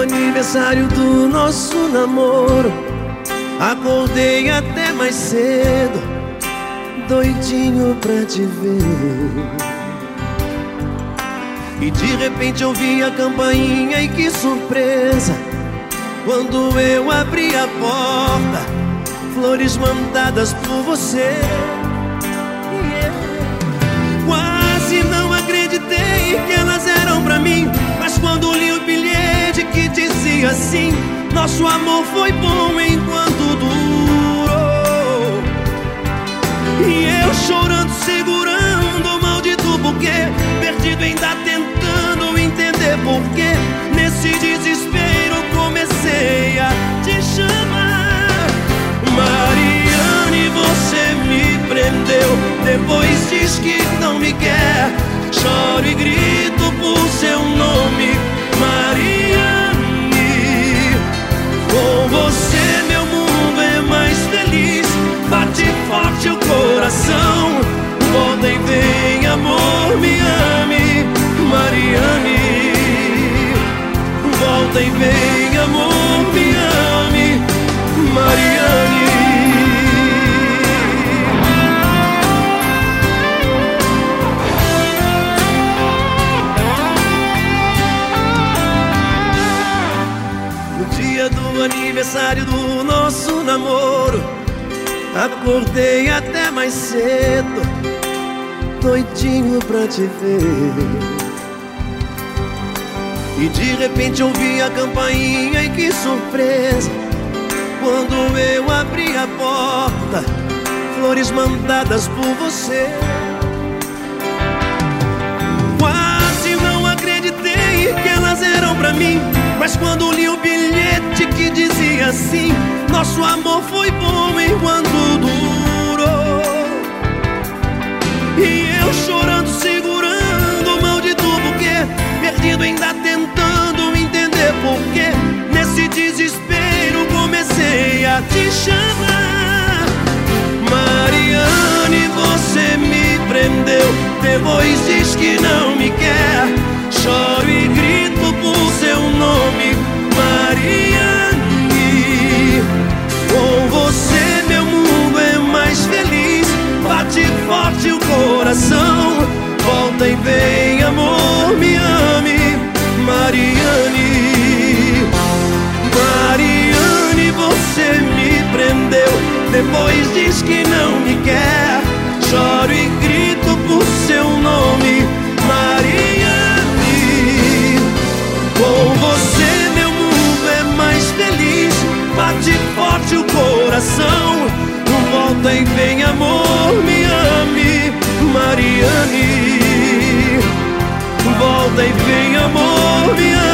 aniversário do nosso namoro. Acordei até mais cedo, doidinho pra te ver. E de repente eu vi a campainha e que surpresa! Quando eu abri a porta, flores mandadas por você. Assim, nosso amor foi bom enquanto durou. E eu chorando, segurando o maldito buquê, perdido ainda tentando entender porquê. Nesse desespero comecei a te chamar. Mariane, você me prendeu. Depois diz que não me quer. Choro e grito por seu nome, E vem, amor, me ame, Mariane. No dia do aniversário do nosso namoro, acordei até mais cedo, doidinho pra te ver. E de repente ouvi a campainha e que surpresa. Quando eu abri a porta Flores mandadas por você. Quase não acreditei que elas eram pra mim. Mas quando li o bilhete que dizia assim Nosso amor foi bom enquanto durou. E porquê Nesse desespero comecei a te chamar. Mariane, você me prendeu Depois diz que não me quer. Choro e grito por seu nome Mariane. Com você meu mundo é mais feliz. Bate forte o coração Depois diz que não me quer. Choro e grito por seu nome, Mariane. Com você, meu mundo é mais feliz. Bate forte o coração. Volta e vem, amor, me ame, Mariane. Volta e vem, amor, me ame.